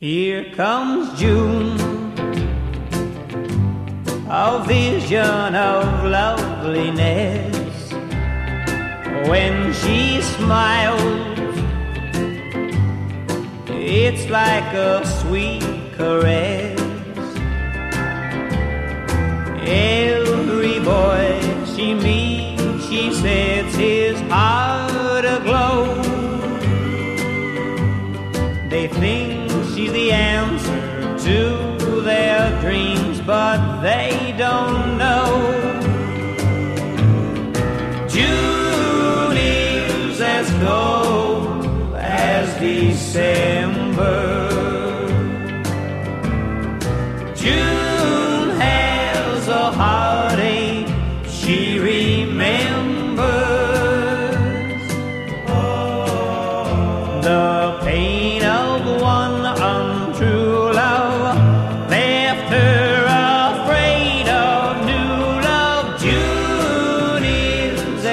Here comes June, a vision of loveliness. When she smiles, it's like a sweet caress. Every boy she meets, she sets his heart aglow. They think she's the answer to their dreams, but they don't know. June is as cold as December.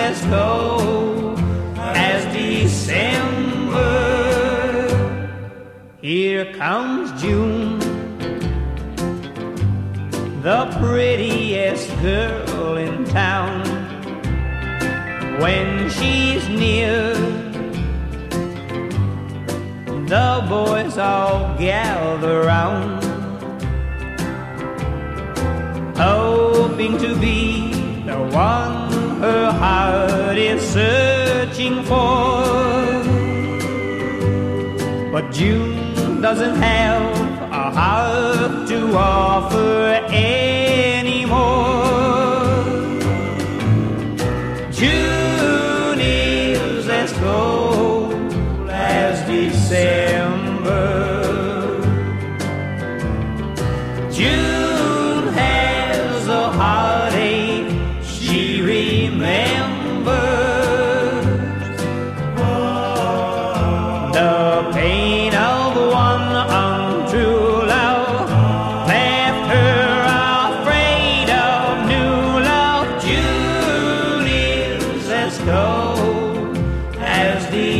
As cold as December. Here comes June, the prettiest girl in town. When she's near, the boys all gather round, hoping to be the one her heart is searching for. But June doesn't have a heart to offer anymore. June is as cold as December. June